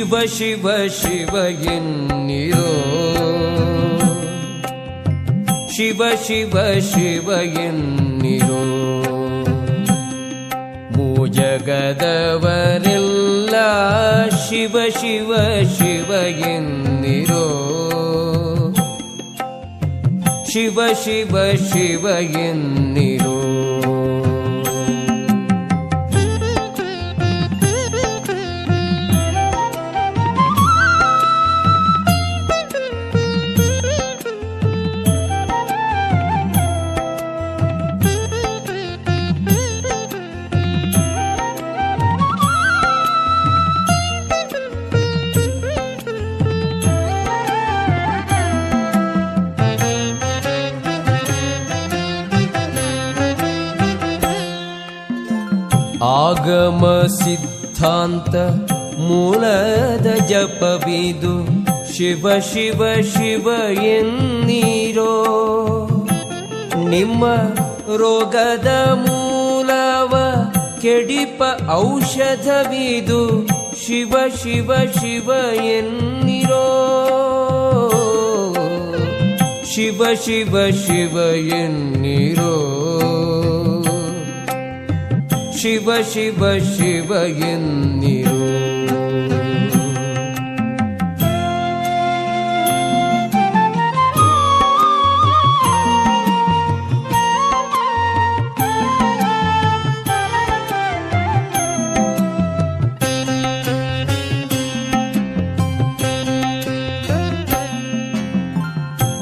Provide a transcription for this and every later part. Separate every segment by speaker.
Speaker 1: ಶಿವ ಶಿವ ಶಿವ ಎನ್ನಿರೋ? ಶಿವ ಶಿವ ಶಿವ ಎನ್ನಿರೋ? ಮೂಜಗದವರೆಲ್ಲ ಶಿವ ಶಿವ ಶಿವ ಎನ್ನಿರೋ? ಶಿವ ಶಿವ ಶಿವ ಎನ್ನಿರೋ? ಆಗಮ ಸಿದ್ಧಾಂತ ಮೂಲದ ಜಪವಿದು ಶಿವ ಶಿವ ಶಿವ ಎನ್ನೀರೋ ನಿಮ್ಮ ರೋಗದ ಮೂಲವ ಕೆಡಿಪ ಔಷಧವಿದು ಶಿವ ಶಿವ ಶಿವ ಎನ್ನಿರೋ ಶಿವ ಶಿವ ಶಿವ ಎನ್ನಿರೋ ಶಿವ ಶಿವ ಶಿವ ಎನ್ನಿರು.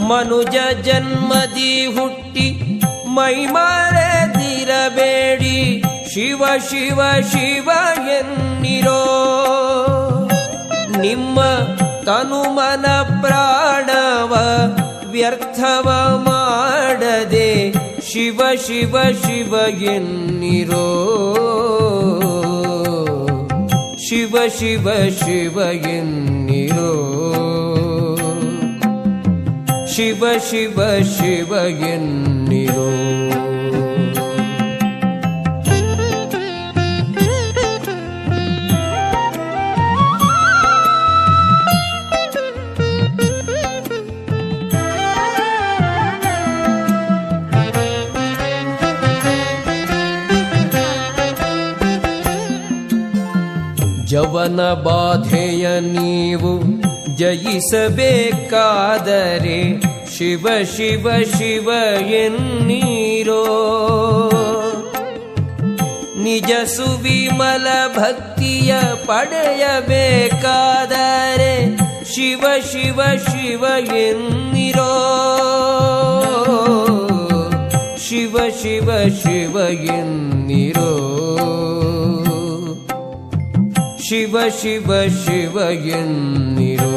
Speaker 1: ಮನುಜ ಜನ್ಮದಿ ಹುಟ್ಟಿ ಮೈಮರೆದಿರಬೇಡಿ ಶಿವ ಶಿವ ಶಿವ ಎನ್ನಿರೋ ನಿಮ್ಮ ತನುಮನ ಪ್ರಾಣವ ವ್ಯರ್ಥವ ಮಾಡದೆ ಶಿವ ಶಿವ ಶಿವ ಎನ್ನಿರೋ ಶಿವ ಶಿವ ಶಿವ ಎನ್ನಿರೋ ಶಿವ ಶಿವ ಶಿವ ಎನ್ನಿರೋ ಜವನ ಬಾಧೆಯ ನೀವು ಜಯಿಸಬೇಕಾದರೆ ಶಿವ ಶಿವ ಶಿವ ಎನ್ನೀರೋ ನಿಜ ಸುವಿಮಲ ಭಕ್ತಿಯ ಪಡೆಯಬೇಕಾದರೆ ಶಿವ ಶಿವ ಶಿವ ಎನ್ನಿರೋ ಶಿವ ಶಿವ ಶಿವ ಎನ್ನಿರೋ ಶಿವ ಶಿವ ಶಿವ ಎನ್ನಿರೋ.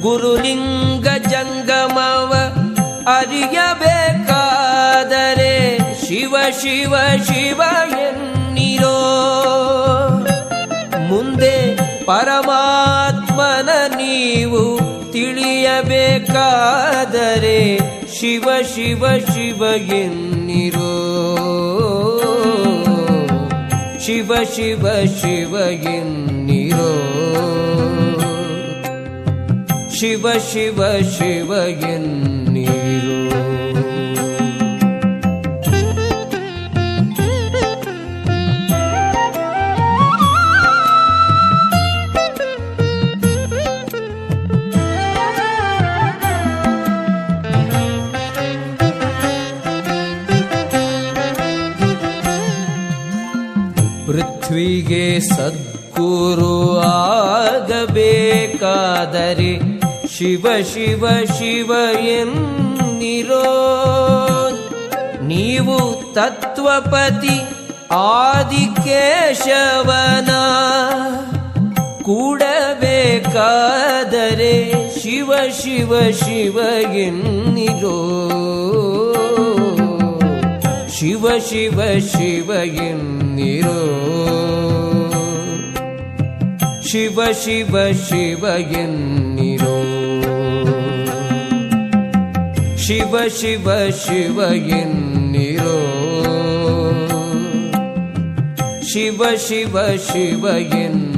Speaker 1: ಗುರುಲಿಂಗ ಜಂಗಮವ ಅರಿಯಬೇಕಾದರೆ ಶಿವ ಶಿವ ಶಿವ ಎನ್ನಿರೋ? ಮುಂದೆ ಪರಮಾತ್ಮನ ನೀವು ತಿಳಿಯಬೇಕಾದರೆ ಶಿವ ಶಿವ ಶಿವ ಎನ್ನಿರೋ? ಶಿವ ಶಿವ ಶಿವ ಎನ್ನಿರೋ? ಶಿವ ಶಿವ ಶಿವ ಎನ್ನಿರೋ? ಪೃಥ್ವಿಗೆ ಸದ್ಗುರು ಆಗಬೇಕಾದರೆ ಶಿವ ಶಿವ ಶಿವ ಎನ್ನಿರೋ. ನೀವು ತತ್ವಪತಿ ಆದಿಕೇಶವನ. ಕೂಡಬೇಕಾದರೆ ಶಿವ ಶಿವ ಶಿವ ಎನ್ನಿರೋ. ಶಿವ ಶಿವ ಶಿವ ಎನ್ನಿರೋ. शिव शिव शिवगिनीरो शिव शिव शिवगिनीरो शिव शिव शिवगिनी